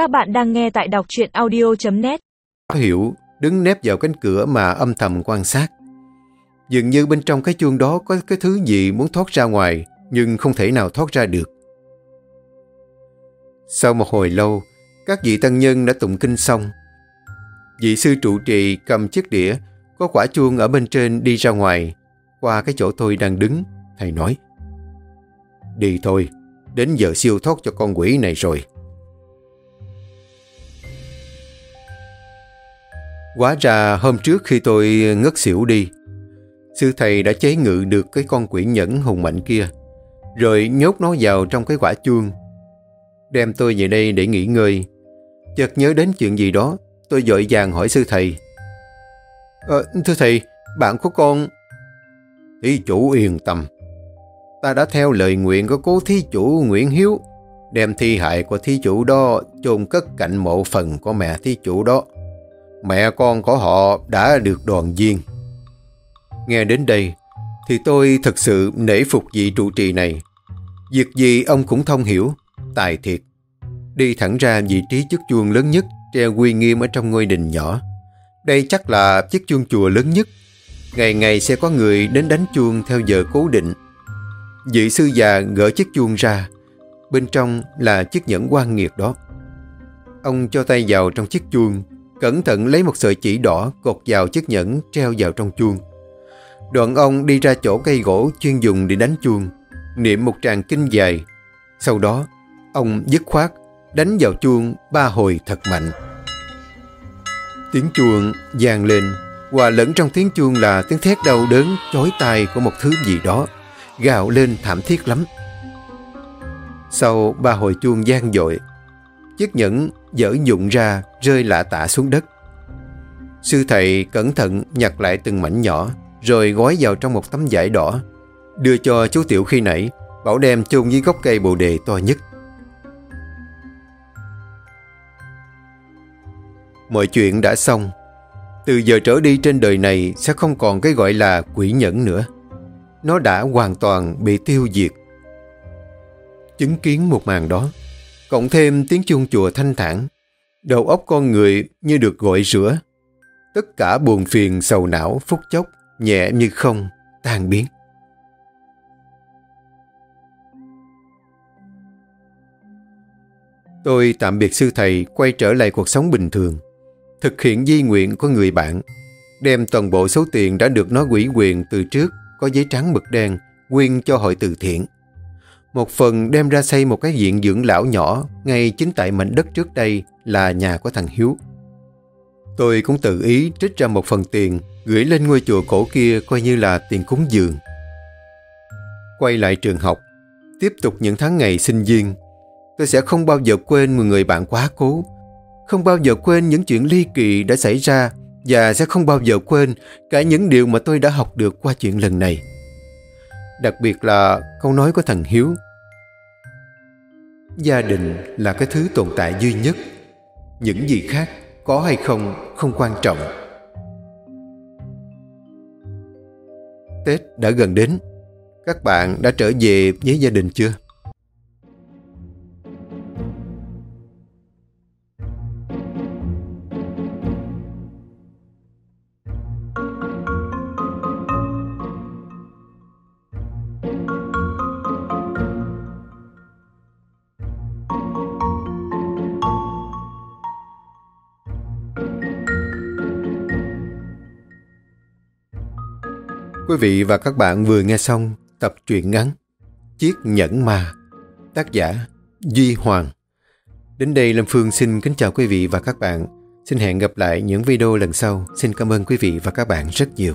Các bạn đang nghe tại đọc truyện audio.net Hiểu đứng nép vào cánh cửa mà âm thầm quan sát. Dường như bên trong cái chuông đó có cái thứ gì muốn thoát ra ngoài nhưng không thể nào thoát ra được. Sau một hồi lâu, các vị tăng nhân đã tụng kinh xong. Vị sư trụ trì cầm chiếc đĩa, có quả chuông ở bên trên đi ra ngoài. Qua cái chỗ tôi đang đứng, thầy nói. Đi thôi, đến giờ siêu thoát cho con quỷ này rồi. Quá ra hôm trước khi tôi ngất xỉu đi, sư thầy đã chế ngự được cái con quỷ nhẫn hùng mạnh kia, rồi nhốt nó vào trong cái quả chuông. Đem tôi về đây để nghỉ ngơi. Chợt nhớ đến chuyện gì đó, tôi dội vàng hỏi sư thầy. Ờ, thưa thầy, bạn của con... Thí chủ yên tâm. Ta đã theo lời nguyện của cố thí chủ Nguyễn Hiếu, đem thi hại của thí chủ đó chôn cất cạnh mộ phần của mẹ thí chủ đó. Mẹ con của họ đã được đoàn viên. Nghe đến đây, thì tôi thật sự nể phục vị trụ trì này. Việc gì ông cũng thông hiểu, tài thiệt. Đi thẳng ra vị trí chức chuông lớn nhất treo uy nghiêm ở trong ngôi đình nhỏ. Đây chắc là chiếc chuông chùa lớn nhất. Ngày ngày sẽ có người đến đánh chuông theo giờ cố định. Vị sư già gỡ chiếc chuông ra. Bên trong là chiếc nhẫn quan nghiệt đó. Ông cho tay vào trong chiếc chuông, cẩn thận lấy một sợi chỉ đỏ cột vào chiếc nhẫn treo vào trong chuông. Đoạn ông đi ra chỗ cây gỗ chuyên dùng để đánh chuông, niệm một tràng kinh dài. Sau đó, ông dứt khoát, đánh vào chuông ba hồi thật mạnh. Tiếng chuông vang lên, hòa lẫn trong tiếng chuông là tiếng thét đau đớn, chói tai của một thứ gì đó, gào lên thảm thiết lắm. Sau ba hồi chuông gian dội, chiếc nhẫn dở dụng ra rơi lạ tả xuống đất. Sư thầy cẩn thận nhặt lại từng mảnh nhỏ, rồi gói vào trong một tấm vải đỏ, đưa cho chú Tiểu khi nãy, bảo đem chôn dưới gốc cây bồ đề to nhất. Mọi chuyện đã xong. Từ giờ trở đi trên đời này sẽ không còn cái gọi là quỷ nhẫn nữa. Nó đã hoàn toàn bị tiêu diệt. Chứng kiến một màn đó, cộng thêm tiếng chuông chùa thanh thản, đầu óc con người như được gọi rửa. Tất cả buồn phiền sầu não phút chốc, nhẹ như không, tan biến. Tôi tạm biệt sư thầy quay trở lại cuộc sống bình thường thực hiện di nguyện của người bạn, đem toàn bộ số tiền đã được nó quỷ quyền từ trước có giấy trắng mực đen quyên cho hội từ thiện. Một phần đem ra xây một cái viện dưỡng lão nhỏ ngay chính tại mảnh đất trước đây là nhà của thằng Hiếu. Tôi cũng tự ý trích ra một phần tiền gửi lên ngôi chùa cổ kia coi như là tiền cúng dường. Quay lại trường học, tiếp tục những tháng ngày sinh viên, tôi sẽ không bao giờ quên một người bạn quá cố không bao giờ quên những chuyện ly kỳ đã xảy ra và sẽ không bao giờ quên cả những điều mà tôi đã học được qua chuyện lần này. Đặc biệt là câu nói của thằng Hiếu. Gia đình là cái thứ tồn tại duy nhất. Những gì khác có hay không không quan trọng. Tết đã gần đến. Các bạn đã trở về với gia đình chưa? Quý vị và các bạn vừa nghe xong tập truyện ngắn Chiếc Nhẫn Ma, tác giả Duy Hoàng. Đến đây Lâm Phương xin kính chào quý vị và các bạn. Xin hẹn gặp lại những video lần sau. Xin cảm ơn quý vị và các bạn rất nhiều.